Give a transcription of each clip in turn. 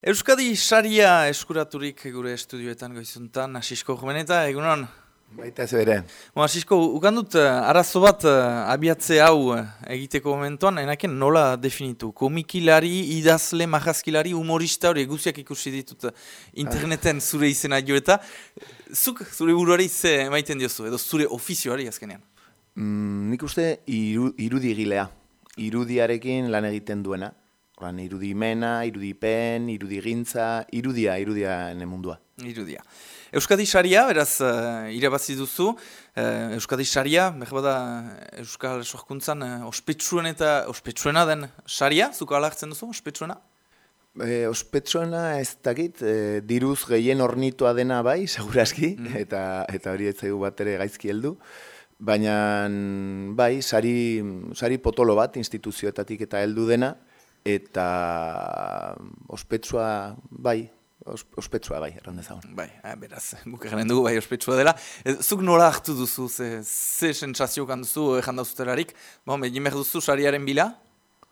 Euskadi saria eskuraturik gure estudioetan goizuntan, Asisko Jumeneta, egunon? Baita ez bere. Bo, Asisko, ukandut, uh, arazo bat uh, abiatze hau uh, egiteko momentuan, enakien nola definitu? Komikilari, idazle, majazkilari, humorista hori eguziak ikusi ditut interneten zure izena jo eta zuk zure buruari ze maiten diozu, edo zure ofizioari azkenean? Mm, nik uste iru, irudigilea, irudiarekin lan egiten duena. Oran, irudimena, irudipen, irudigintza, irudia, irudia mundua. Irudia. Euskadi Saria, beraz, uh, irabazi duzu. Uh, Euskadi Saria, behar bada Euskal Sohkuntzan, uh, ospetsuena eta ospetsuena den Saria, zuko alartzen duzu, ospetsuena? E, ospetsuena ez dakit, e, diruz gehien ornitua dena bai, segurazki, mm. eta, eta hori ez zaigu bat ere gaizki heldu. Baina, bai, sari, sari potolo bat instituzioetatik eta heldu dena, eta ospetsua bai, ospetsua bai, erran dezagun. Bai, eh, beraz, guk egin dugu bai ospetsua dela. E, zuk nola hartu duzu, ze, ze sensazio duzu egin dauzuterarik, bon, egin behar duzu sariaren bila?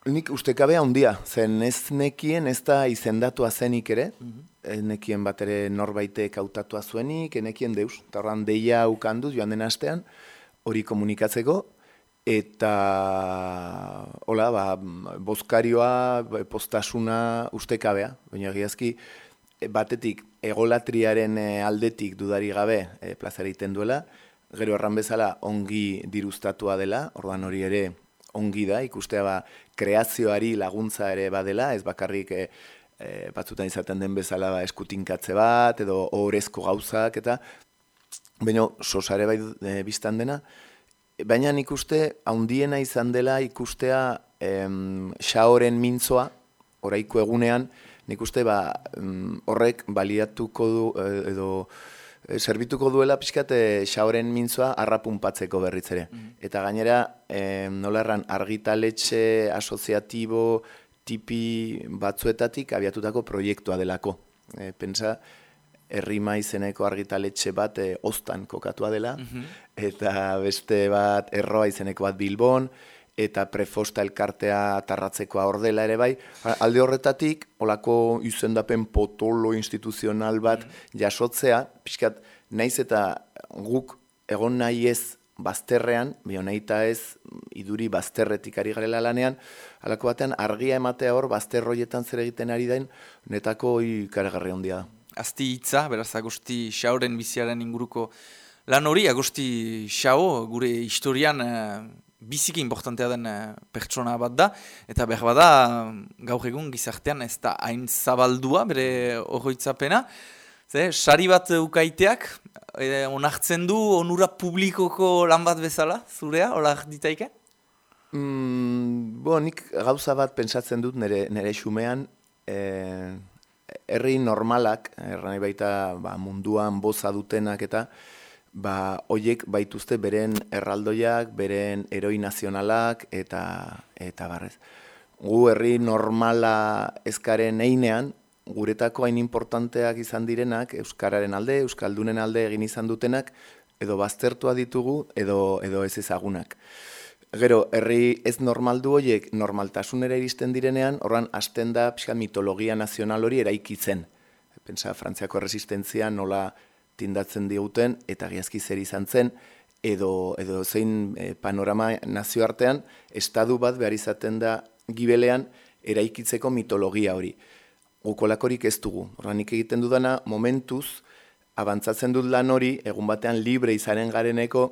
Nik ustekabea handia, zen ez nekien ez da izendatua zenik ere, mm -hmm. nekien bat ere norbaitek hautatua zuenik, enekien deus, eta horran deia ukanduz joan den astean, hori komunikatzeko, eta hola, ba, bozkarioa, postasuna ustekabea, baina egiazki batetik egolatriaren eh, aldetik dudari gabe e, plazera egiten duela, gero erran bezala ongi dirustatua dela, ordan hori ere ongi da, ikustea ba, kreazioari laguntza ere badela, ez bakarrik e, batzutan izaten den bezala ba, eskutinkatze bat, edo horrezko gauzak, eta baina sosare bai e, biztan dena, baina nik uste, haundiena izan dela ikustea em, xaoren mintzoa, oraiko egunean, nik uste ba, horrek baliatuko du, e, edo e, zerbituko duela pixkat e, xaoren mintzoa arrapunpatzeko berriz ere. Mm. Eta gainera, em, nola erran, argitaletxe asoziatibo tipi batzuetatik abiatutako proiektua delako. E, pensa, errima izeneko argitaletxe bat e, ostan kokatua dela, mhm. eta beste bat erroa izeneko bat bilbon, eta prefosta elkartea tarratzekoa ordela ere bai. Alde horretatik, olako izendapen potolo instituzional bat mhm. jasotzea, pixkat, naiz eta guk egon nahi ez bazterrean, bio nahi ez iduri bazterretik ari garela lanean, alako batean argia ematea hor bazterroietan zer egiten ari dain, netako ikaragarri handia da azti hitza, beraz Agosti Xauren biziaren inguruko lan hori, Agosti Xau gure historian uh, biziki importantea den uh, pertsona bat da, eta behar bada gaur egun gizartean ez da hain zabaldua bere horroitzapena, Ze, sari bat ukaiteak, e, onartzen du onura publikoko lan bat bezala, zurea, hola ditaike? Mm, bo, nik gauza bat pensatzen dut nire, nire xumean, e, herri normalak, erran baita ba, munduan boza dutenak eta ba, oiek baituzte beren erraldoiak, beren eroi nazionalak eta eta barrez. Gu herri normala ezkaren einean, guretako hain importanteak izan direnak, Euskararen alde, Euskaldunen alde egin izan dutenak, edo baztertua ditugu, edo, edo ez ezagunak. Gero, herri ez normaldu horiek normaltasunera iristen direnean, horran hasten da pixka mitologia nazional hori eraikitzen. Pensa, Frantziako resistentzia nola tindatzen diguten eta giazki zer izan zen, edo, edo zein e, panorama nazioartean, estadu bat behar izaten da gibelean eraikitzeko mitologia hori. Gukolakorik ez dugu. Horran egiten dudana momentuz, abantzatzen dut lan hori, egun batean libre izaren gareneko,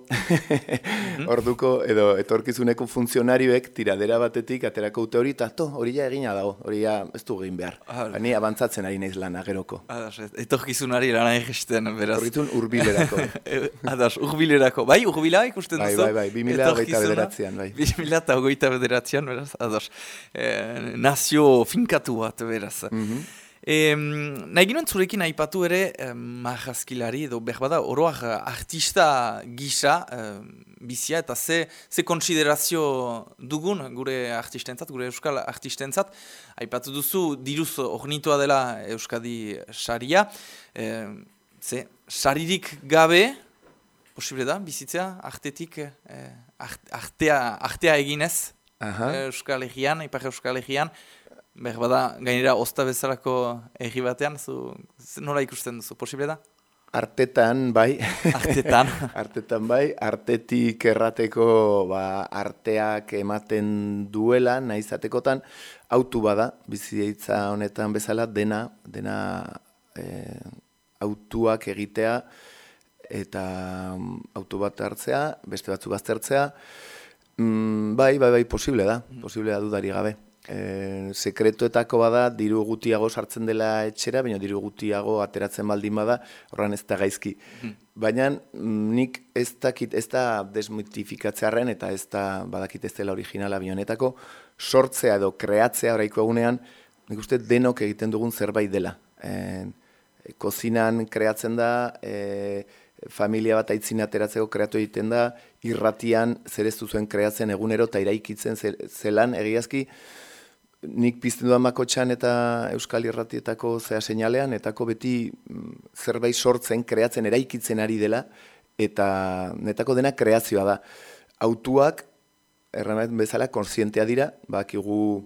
orduko, edo etorkizuneko funtzionarioek tiradera batetik aterako dute hori, eta to, hori ja egina dago, hori ja ez du egin behar. Ah, Ni abantzatzen ari naiz lan ageroko. Etorkizunari lan egisten, beraz. Horritun urbilerako. Adas, urbilerako. Bai, urbila ikusten bai, duzu? Bai, bai, bai, bimila hogeita bederatzean, bai. Bimila eta hogeita bederatzean, beraz, adas. Eh, nazio finkatu bat, beraz. Mm E, nahi ginoen zurekin aipatu ere eh, marrazkilari edo behar bada oroak artista gisa eh, bizia eta ze, ze konsiderazio dugun gure artistentzat, gure euskal artistentzat. Aipatu duzu diruz ornitua dela euskadi saria. Eh, ze saririk gabe, posible da, bizitzea artetik, artea, artea eginez Euskal Egean, Ipar Euskal Egean, behar bada, gainera, ozta bezalako erri batean, zu, nola ikusten duzu, posible da? Artetan, bai. Artetan. Artetan, bai. Artetik errateko ba, arteak ematen duela, nahizatekotan, autu bada, bizitza honetan bezala, dena, dena e, autuak egitea, eta mm, autu bat hartzea, beste batzu baztertzea, mm, bai, bai, bai, posible da, mm. posible da dudari gabe e, sekretuetako bada diru gutiago sartzen dela etxera, baina diru gutiago ateratzen baldin bada, horren ez da gaizki. Hmm. Baina mm, nik ez dakit, ez da desmitifikatzearen eta ez da badakit ez dela originala bionetako, sortzea edo kreatzea oraiko egunean, nik uste denok egiten dugun zerbait dela. E, kozinan kreatzen da, e, familia bat aitzin ateratzeko kreatu egiten da, irratian zer ez duzuen kreatzen egunero eta iraikitzen zelan egiazki, nik pizten duan makotxan eta Euskal Irratietako zea seinalean, etako beti mm, zerbait sortzen, kreatzen, eraikitzen ari dela, eta netako dena kreazioa da. Autuak, erranet bezala, konsientea dira, bakigu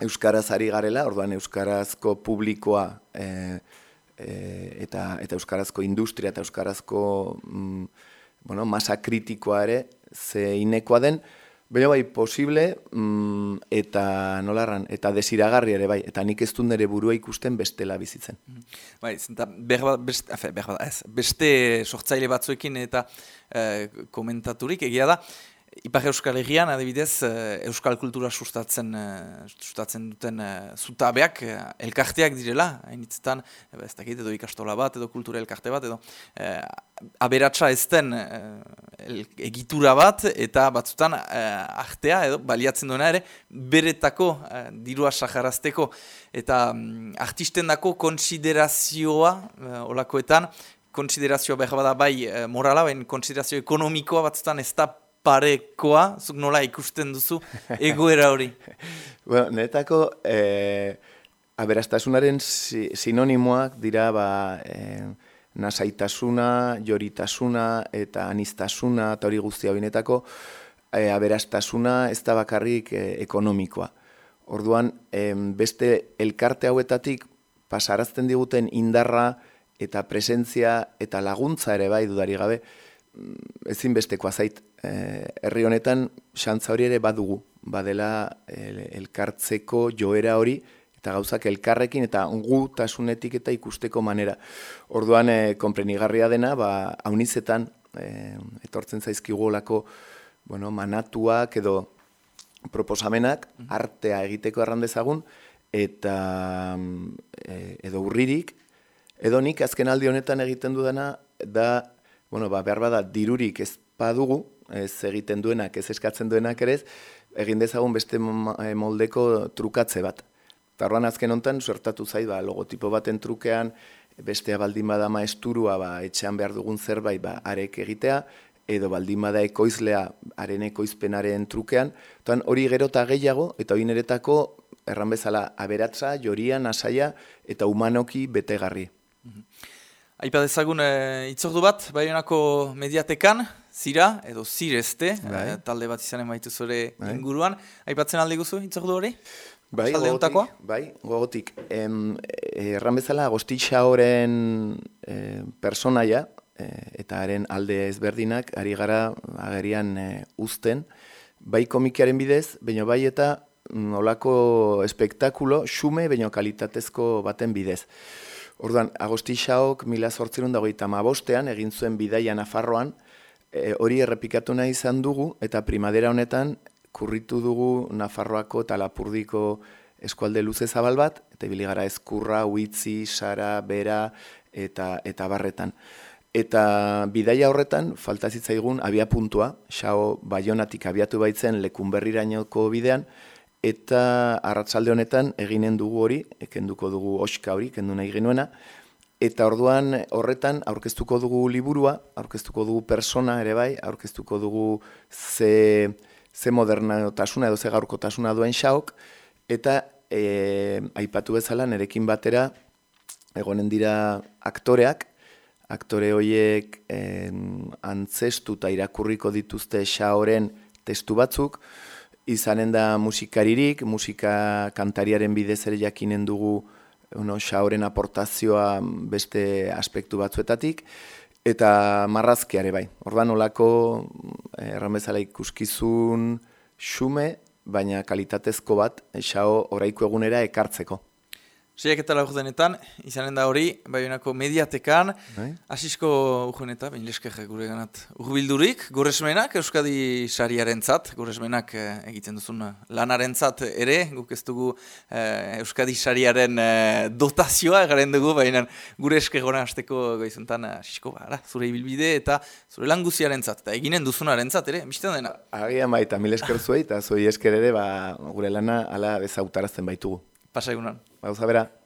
Euskaraz ari garela, orduan Euskarazko publikoa e, e, eta, eta Euskarazko industria eta Euskarazko mm, bueno, masa kritikoa ere, ze inekoa den, Baina bai, posible, mm, eta nolarran, eta desiragarri ere bai, eta nik ez du nire burua ikusten bestela bizitzen. Bai, zenta, behar beste, afe, behar ez, beste sortzaile batzuekin eta e, komentaturik, egia da, Ipar Euskal Herrian, adibidez, eh, Euskal kultura sustatzen, eh, sustatzen duten uh, zutabeak, elkarteak direla, hainitzetan, ez dakit, edo ikastola bat, edo kultura elkarte bat, edo uh, aberatsa ez den egitura bat, eta batzutan uh, artea, edo baliatzen duena ere, beretako uh, dirua saharazteko, eta um, artisten dako konsiderazioa, uh, olakoetan, konsiderazioa behar bada bai morala, baina konsiderazio ekonomikoa batzutan ez da parekoa, zuk nola ikusten duzu, egoera hori? bueno, netako, e, aberastasunaren sinonimoak dira, ba, e, nasaitasuna, joritasuna eta anistasuna, eta hori guztia binetako, e, aberastasuna ez da bakarrik e, ekonomikoa. Orduan, e, beste elkarte hauetatik pasarazten diguten indarra eta presentzia eta laguntza ere bai dudari gabe, mm, ezin bestekoa zait, Eh, herri honetan xantza hori ere badugu, badela elkartzeko joera hori, eta gauzak elkarrekin eta gu tasunetik eta ikusteko manera. Orduan, e, konprenigarria dena, ba, haunizetan, e, etortzen zaizkigu olako, bueno, manatuak edo proposamenak, artea egiteko errandezagun, eta e, edo urririk, edo nik azken aldi honetan egiten dudana, da, bueno, ba, behar bada, dirurik ez badugu, ez egiten duenak, ez eskatzen duenak ere, egin dezagun beste eh, moldeko trukatze bat. Tarroan azken hontan suertatu zait, ba, logotipo baten trukean, bestea baldin bada maesturua, ba, etxean behar dugun zerbait, ba, arek egitea, edo baldin bada ekoizlea, haren ekoizpenaren trukean, Toan, hori gero eta gehiago, eta hori niretako, erran bezala, aberatza, jorian, asaia, eta humanoki betegarri. Mhm. Aipa dezagun e, itzordu bat, baionako mediatekan, zira, edo zirezte, bai. e, talde bat izanen baitu zure bai. inguruan. Aipatzen alde guzu itzordu hori? Bai, gogotik. Bai, gogotik. Em, erran bezala, agostitxa horren e, personaia, e, eta haren alde ezberdinak, ari gara agerian e, uzten, bai komikiaren bidez, baina bai eta nolako espektakulo, xume, baina kalitatezko baten bidez. Orduan, agosti xaok, mila sortzerun dago eta mabostean, egin zuen bidaia Nafarroan, e, hori errepikatu nahi izan dugu, eta primadera honetan, kurritu dugu Nafarroako eta Lapurdiko eskualde luze zabal bat, eta gara eskurra, uitzi, sara, bera, eta, eta barretan. Eta bidaia horretan, falta zitzaigun, abia puntua, xao baionatik abiatu baitzen lekunberrirainoko bidean, eta arratsalde honetan eginen dugu hori, ekenduko dugu oska hori, kendu nahi genuena, eta orduan horretan aurkeztuko dugu liburua, aurkeztuko dugu persona ere bai, aurkeztuko dugu ze, ze modernotasuna edo ze gaurkotasuna duen xaok, eta e, aipatu bezala nerekin batera egonen dira aktoreak, aktore horiek e, antzestu eta irakurriko dituzte xaoren testu batzuk, izanen da musikaririk, musika kantariaren bidez ere jakinen dugu uno, xaoren aportazioa beste aspektu batzuetatik, eta marrazkiare bai. Orban olako, eh, erran bezala ikuskizun xume, baina kalitatezko bat, xao oraiko egunera ekartzeko. Seiak eta laur denetan, izanen da hori, baionako mediatekan, bai. asisko urgeneta, bain lesker gure ganat urbildurik, goresmenak, Euskadi sariaren zat, goresmenak eh, egiten duzun lanaren zat ere, guk ez dugu eh, Euskadi sariaren eh, dotazioa garen dugu, baina gure esker gona hasteko goizuntan, asisko, bara, zure ibilbide eta zure languziaren zat, eta eginen duzunaren zat ere, bizten dena? Agian baita, mil esker zuei, eta zuei esker ere, ba, gure lana ala bezautarazten baitugu. Pasa egunan. Gauza bera.